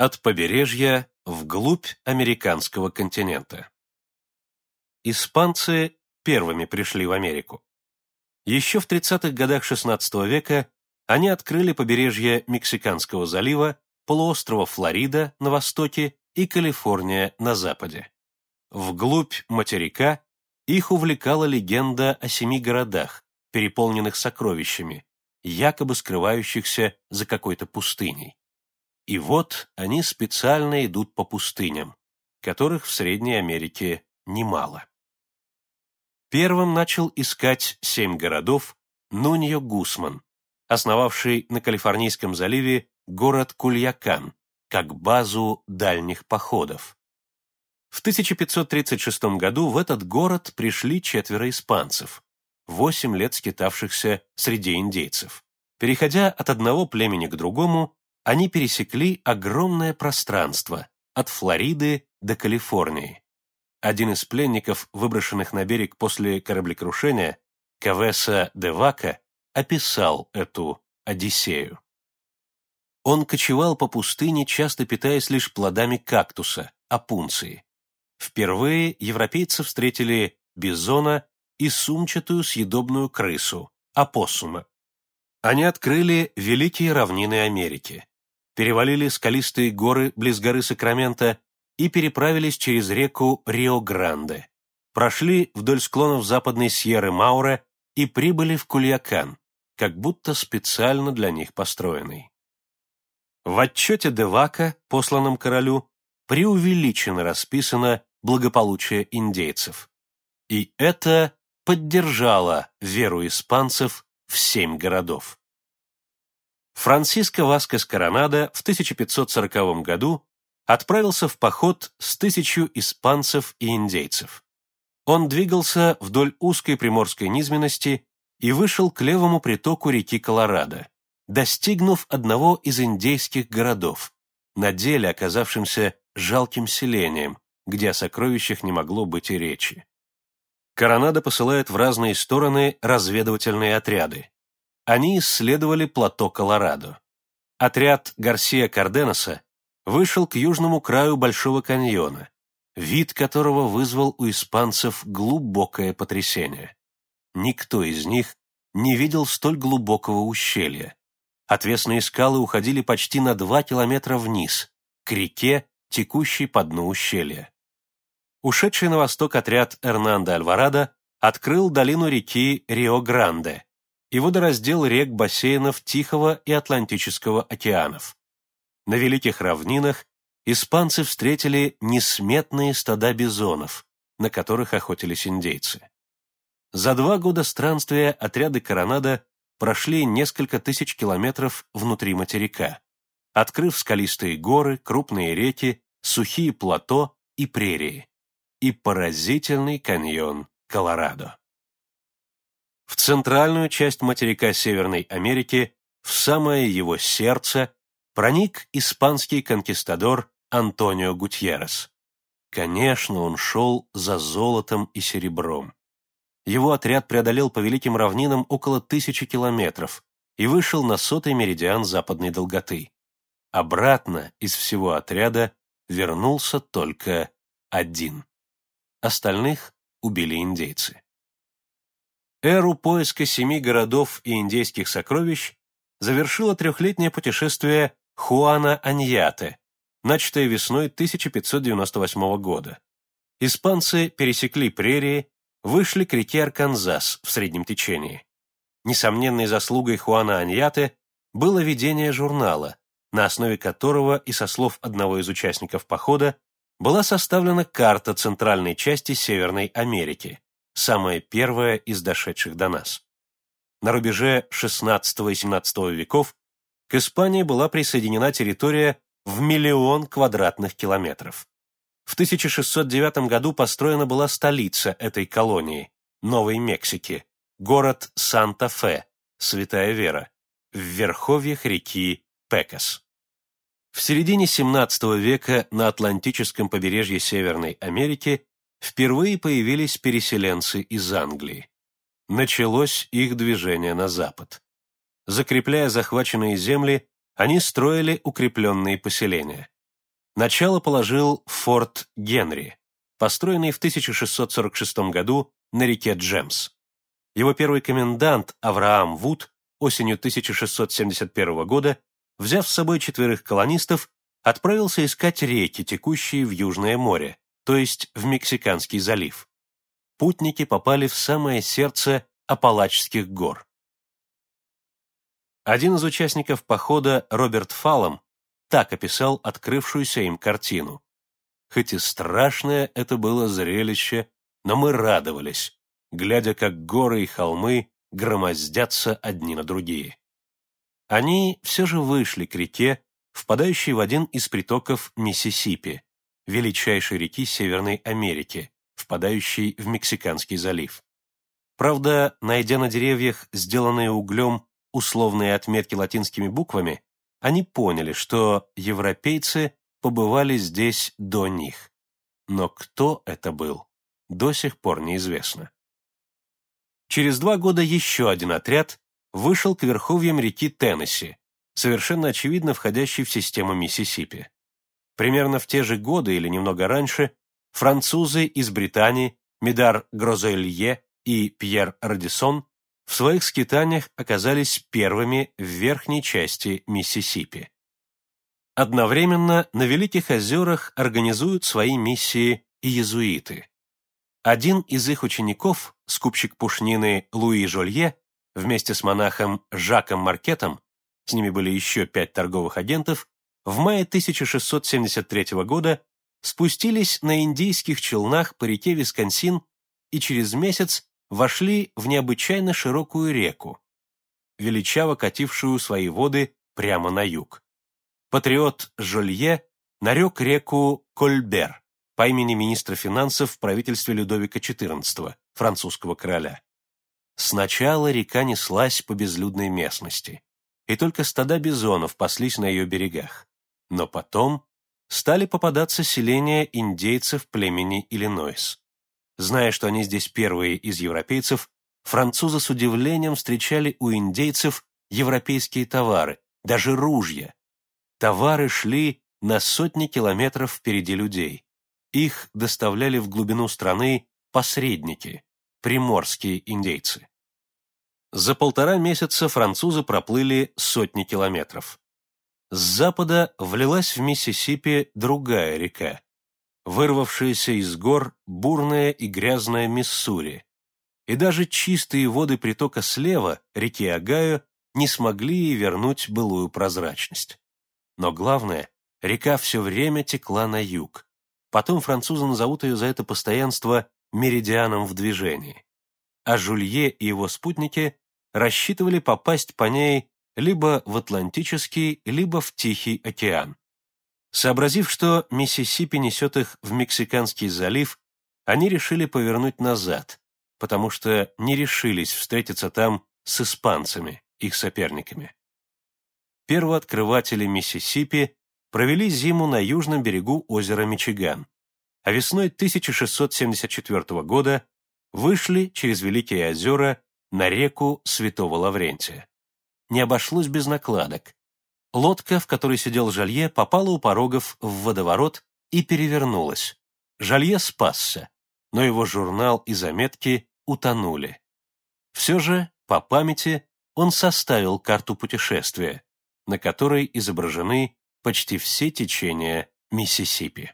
От побережья вглубь американского континента. Испанцы первыми пришли в Америку. Еще в 30-х годах XVI века они открыли побережье Мексиканского залива, полуострова Флорида на востоке и Калифорния на западе. Вглубь материка их увлекала легенда о семи городах, переполненных сокровищами, якобы скрывающихся за какой-то пустыней. И вот они специально идут по пустыням, которых в Средней Америке немало. Первым начал искать семь городов Нуньо Гусман, основавший на Калифорнийском заливе город Кульякан, как базу дальних походов. В 1536 году в этот город пришли четверо испанцев, восемь лет скитавшихся среди индейцев. Переходя от одного племени к другому, они пересекли огромное пространство от Флориды до Калифорнии. Один из пленников, выброшенных на берег после кораблекрушения, Кавеса де Вака, описал эту Одиссею. Он кочевал по пустыне, часто питаясь лишь плодами кактуса, опунции. Впервые европейцы встретили бизона и сумчатую съедобную крысу, опоссума. Они открыли великие равнины Америки, перевалили скалистые горы близ горы Сакрамента и переправились через реку Рио-Гранде, прошли вдоль склонов западной Сьерры Мауре и прибыли в Кульякан, как будто специально для них построенный. В отчете Девака, посланном королю, преувеличенно расписано благополучие индейцев. И это поддержало веру испанцев в семь городов. Франциско Васкес Коронадо в 1540 году отправился в поход с тысячу испанцев и индейцев. Он двигался вдоль узкой приморской низменности и вышел к левому притоку реки Колорадо, достигнув одного из индейских городов, на деле оказавшимся жалким селением, где о сокровищах не могло быть и речи. Коронадо посылает в разные стороны разведывательные отряды. Они исследовали плато Колорадо. Отряд Гарсия Карденоса вышел к южному краю Большого каньона, вид которого вызвал у испанцев глубокое потрясение. Никто из них не видел столь глубокого ущелья. Отвесные скалы уходили почти на два километра вниз, к реке, текущей по дну ущелья. Ушедший на восток отряд Эрнандо Альварадо открыл долину реки Рио-Гранде и водораздел рек бассейнов Тихого и Атлантического океанов. На Великих равнинах испанцы встретили несметные стада бизонов, на которых охотились индейцы. За два года странствия отряды Коронада прошли несколько тысяч километров внутри материка, открыв скалистые горы, крупные реки, сухие плато и прерии и поразительный каньон Колорадо. В центральную часть материка Северной Америки, в самое его сердце, проник испанский конкистадор Антонио Гутьеррес. Конечно, он шел за золотом и серебром. Его отряд преодолел по великим равнинам около тысячи километров и вышел на сотый меридиан западной долготы. Обратно из всего отряда вернулся только один. Остальных убили индейцы. Эру поиска семи городов и индейских сокровищ завершило трехлетнее путешествие Хуана Аньяте, начатое весной 1598 года. Испанцы пересекли прерии, вышли к реке Арканзас в среднем течении. Несомненной заслугой Хуана Аньяте было ведение журнала, на основе которого и со слов одного из участников похода была составлена карта центральной части Северной Америки, самая первая из дошедших до нас. На рубеже XVI и XVII веков к Испании была присоединена территория в миллион квадратных километров. В 1609 году построена была столица этой колонии, Новой Мексики, город Санта-Фе, Святая Вера, в верховьях реки Пекас. В середине XVII века на Атлантическом побережье Северной Америки впервые появились переселенцы из Англии. Началось их движение на запад. Закрепляя захваченные земли, они строили укрепленные поселения. начало положил форт Генри, построенный в 1646 году на реке Джемс. Его первый комендант Авраам Вуд осенью 1671 года, взяв с собой четверых колонистов, отправился искать реки, текущие в Южное море, то есть в Мексиканский залив. Путники попали в самое сердце Апалачских гор. Один из участников похода, Роберт Фаллом, так описал открывшуюся им картину. Хоть и страшное это было зрелище, но мы радовались, глядя, как горы и холмы громоздятся одни на другие. Они все же вышли к реке, впадающей в один из притоков Миссисипи, величайшей реки Северной Америки, впадающей в Мексиканский залив. Правда, найдя на деревьях сделанные углем условные отметки латинскими буквами, они поняли, что европейцы побывали здесь до них. Но кто это был, до сих пор неизвестно. Через два года еще один отряд вышел к верховьям реки Теннесси, совершенно очевидно входящей в систему Миссисипи. Примерно в те же годы или немного раньше французы из Британии Медар Грозелье и Пьер Радисон в своих скитаниях оказались первыми в верхней части Миссисипи. Одновременно на Великих озерах организуют свои миссии и иезуиты. Один из их учеников, скупщик пушнины Луи Жолье, вместе с монахом Жаком Маркетом, с ними были еще пять торговых агентов, в мае 1673 года спустились на индийских челнах по реке Висконсин и через месяц вошли в необычайно широкую реку, величаво катившую свои воды прямо на юг. Патриот Жолье нарек реку Кольбер по имени министра финансов в правительстве Людовика XIV, французского короля. Сначала река неслась по безлюдной местности, и только стада бизонов паслись на ее берегах. Но потом стали попадаться селения индейцев племени Иллинойс. Зная, что они здесь первые из европейцев, французы с удивлением встречали у индейцев европейские товары, даже ружья. Товары шли на сотни километров впереди людей. Их доставляли в глубину страны посредники, приморские индейцы. За полтора месяца французы проплыли сотни километров. С запада влилась в Миссисипи другая река, вырвавшаяся из гор бурная и грязная Миссури, и даже чистые воды притока слева, реки Агаю, не смогли ей вернуть былую прозрачность. Но главное, река все время текла на юг. Потом французы назовут ее за это постоянство меридианом в движении. А Жулье и его спутники рассчитывали попасть по ней либо в Атлантический, либо в Тихий океан. Сообразив, что Миссисипи несет их в Мексиканский залив, они решили повернуть назад, потому что не решились встретиться там с испанцами, их соперниками. Первооткрыватели Миссисипи провели зиму на южном берегу озера Мичиган, а весной 1674 года вышли через Великие озера на реку Святого Лаврентия. Не обошлось без накладок. Лодка, в которой сидел Жалье, попала у порогов в водоворот и перевернулась. Жалье спасся, но его журнал и заметки утонули. Все же, по памяти, он составил карту путешествия, на которой изображены почти все течения Миссисипи.